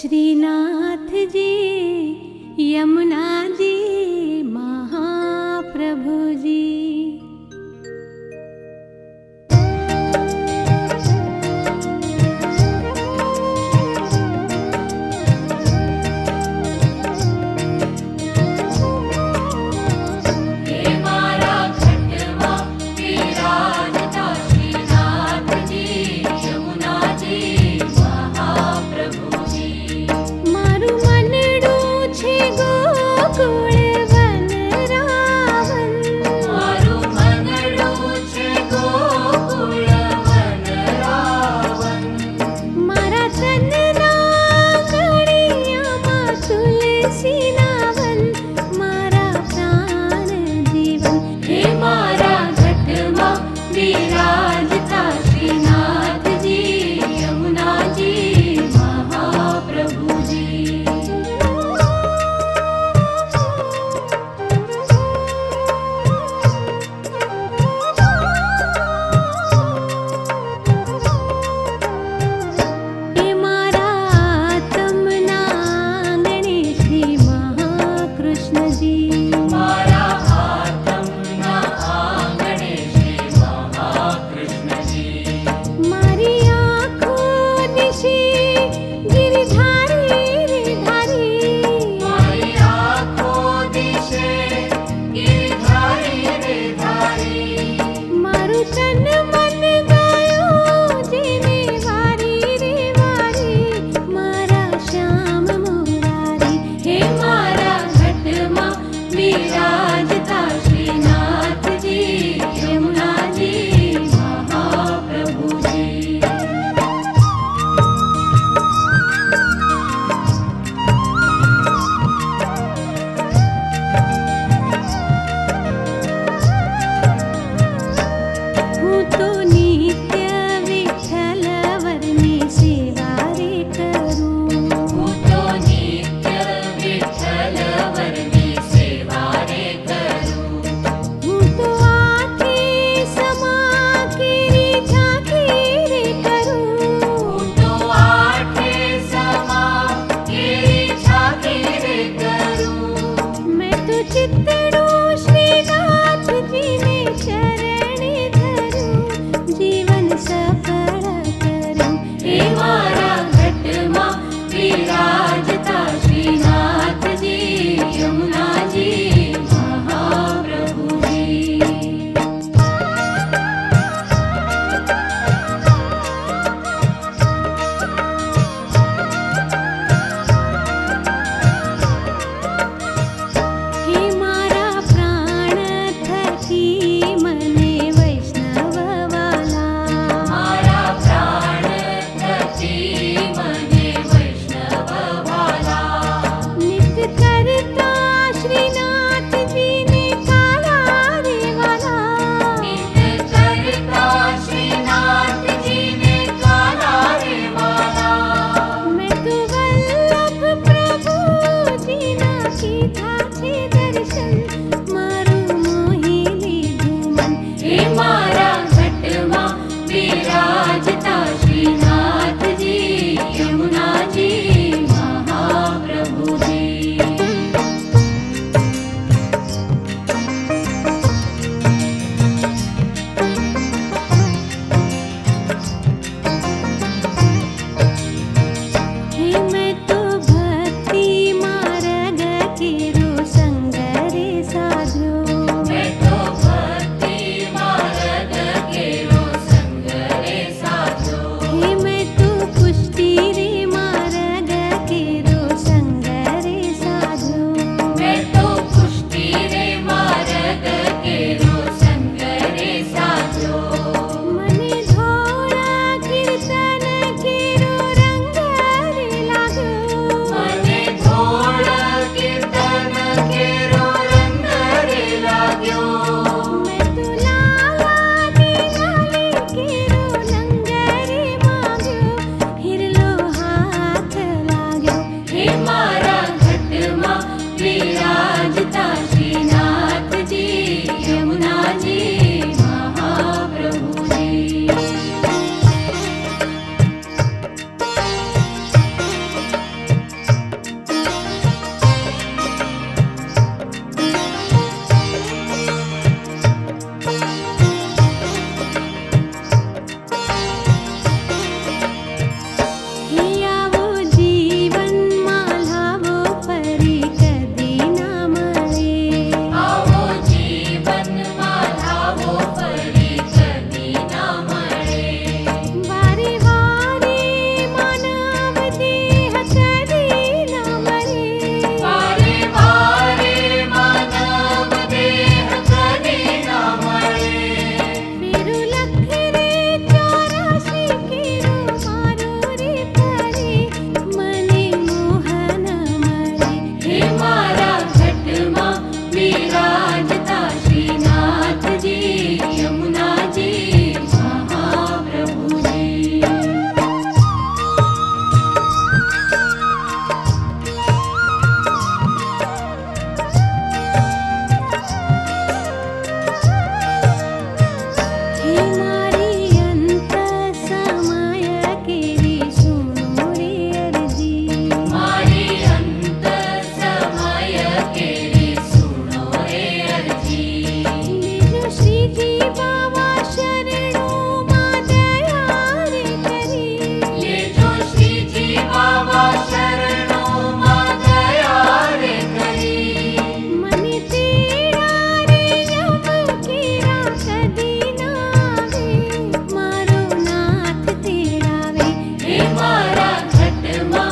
Shrinath ji Yamuna my मारा छठ माँ